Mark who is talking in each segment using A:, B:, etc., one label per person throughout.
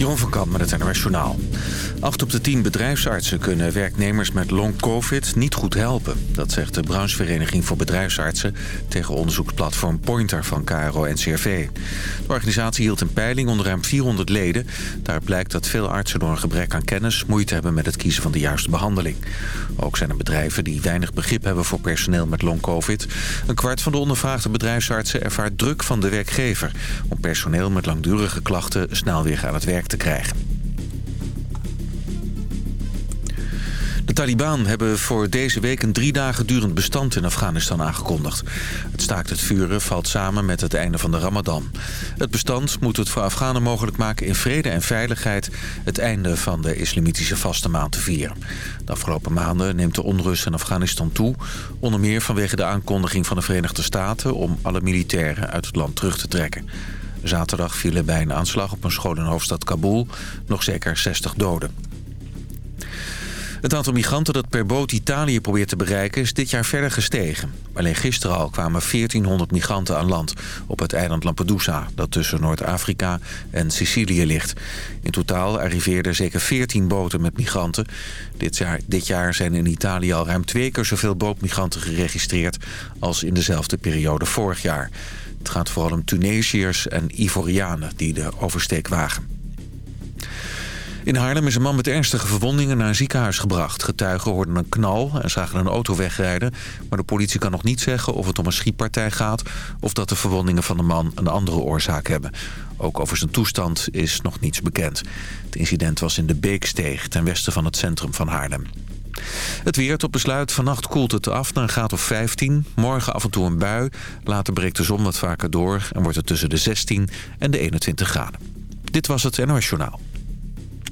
A: Jeroen van Kamp met het NRS Journaal. Acht op de tien bedrijfsartsen kunnen werknemers met long-covid niet goed helpen. Dat zegt de branchevereniging voor bedrijfsartsen... tegen onderzoeksplatform Pointer van KRO-NCRV. De organisatie hield een peiling onder ruim 400 leden. Daar blijkt dat veel artsen door een gebrek aan kennis... moeite hebben met het kiezen van de juiste behandeling. Ook zijn er bedrijven die weinig begrip hebben voor personeel met long-covid. Een kwart van de ondervraagde bedrijfsartsen ervaart druk van de werkgever... om personeel met langdurige klachten snel weer aan het werk te krijgen. De Taliban hebben voor deze week een drie dagen durend bestand in Afghanistan aangekondigd. Het staakt het vuren valt samen met het einde van de Ramadan. Het bestand moet het voor Afghanen mogelijk maken in vrede en veiligheid... het einde van de islamitische vaste maand te vieren. De afgelopen maanden neemt de onrust in Afghanistan toe... onder meer vanwege de aankondiging van de Verenigde Staten... om alle militairen uit het land terug te trekken. Zaterdag vielen bij een aanslag op een school in hoofdstad Kabul nog zeker 60 doden. Het aantal migranten dat per boot Italië probeert te bereiken is dit jaar verder gestegen. Alleen gisteren al kwamen 1400 migranten aan land op het eiland Lampedusa... dat tussen Noord-Afrika en Sicilië ligt. In totaal arriveerden zeker 14 boten met migranten. Dit jaar, dit jaar zijn in Italië al ruim twee keer zoveel bootmigranten geregistreerd... als in dezelfde periode vorig jaar. Het gaat vooral om Tunesiërs en Ivorianen die de oversteek wagen. In Haarlem is een man met ernstige verwondingen naar een ziekenhuis gebracht. Getuigen hoorden een knal en zagen een auto wegrijden. Maar de politie kan nog niet zeggen of het om een schietpartij gaat... of dat de verwondingen van de man een andere oorzaak hebben. Ook over zijn toestand is nog niets bekend. Het incident was in de Beeksteeg, ten westen van het centrum van Haarlem. Het weer tot besluit. Vannacht koelt het af naar een graad of 15. Morgen af en toe een bui. Later breekt de zon wat vaker door en wordt het tussen de 16 en de 21 graden. Dit was het NOS Journaal.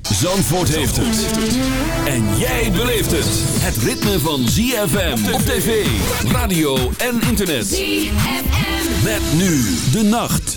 B: Zandvoort heeft het. En jij beleeft het. Het ritme van ZFM op tv, radio en internet. ZFM. Met nu de nacht.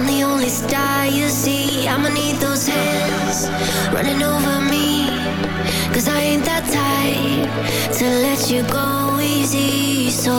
C: I'm the only star you see. I'ma need those hands running over me. Cause I ain't that type to let you go easy. So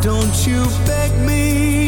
C: don't you
D: beg me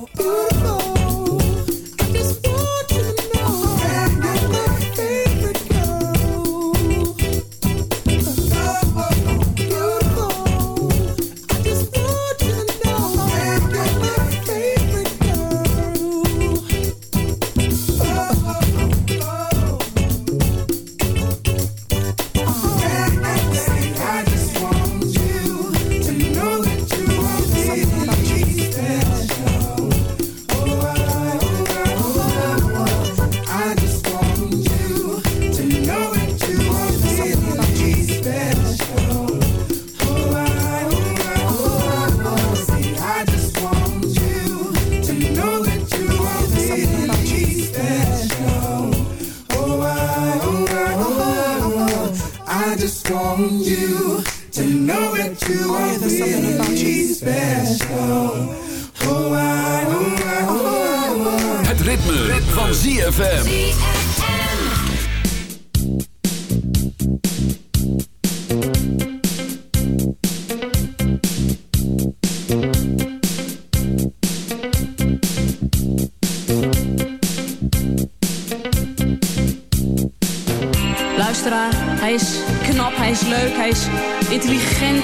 E: Just want you to know that you are really special. Oh, I,
B: Het ritme, van ZFM.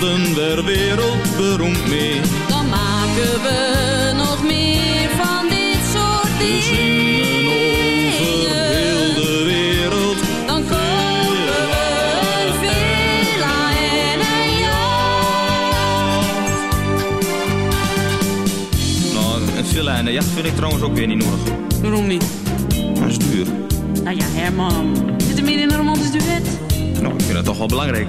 F: Worden we wereldberoemd mee.
G: dan maken we nog meer van dit soort
F: We
G: dingen.
F: zingen over heel de wereld,
G: Dan kopen we een villa en een jacht.
H: Nou, een villa en een jacht vind ik trouwens ook weer niet nodig.
G: Waarom niet?
H: Dat is duur.
G: Nou ja, Herman. Zit er meer in een romantisch duet?
H: Nou, ik vind dat toch wel belangrijk.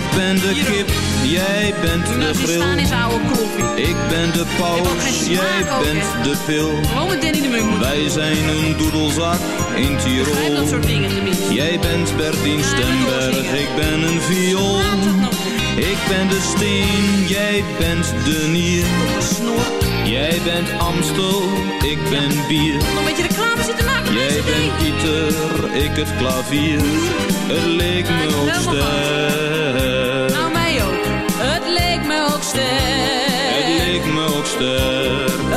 F: Ik ben de kip, jij bent de
G: Nou.
F: Ik ben de paus, jij bent de pil.
G: Danny de Munk.
F: Wij zijn een doedelzak in Tirol.
G: dat soort dingen.
F: Jij bent Bertien Stemberg, ik ben een viool.
G: Niet.
F: Ik ben de steen, jij bent de nier. Jij bent Amstel, ik ben bier.
G: Nog een beetje reclame zitten maken.
F: Jij bent. Pieter, ik het klavier. Het leek me ook
G: leek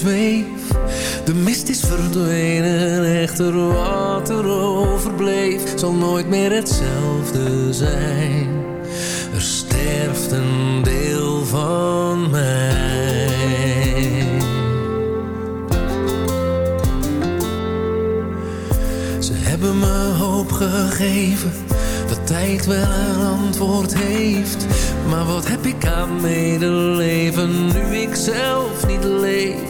I: De mist is verdwenen, echter wat er overbleef, zal nooit meer hetzelfde zijn. Er sterft een deel van mij. Ze hebben me hoop gegeven dat tijd wel een antwoord heeft. Maar wat heb ik aan medeleven nu ik zelf niet leef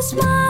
J: smile.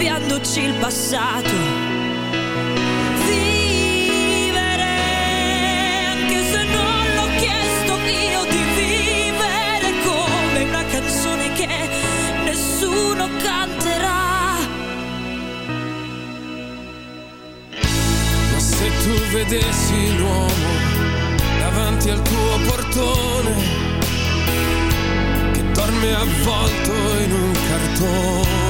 K: scambiandoci il passato. nessuno canterà.
I: Ma se tu vedessi l'uomo davanti al tuo portone, che dorme avvolto in un cartone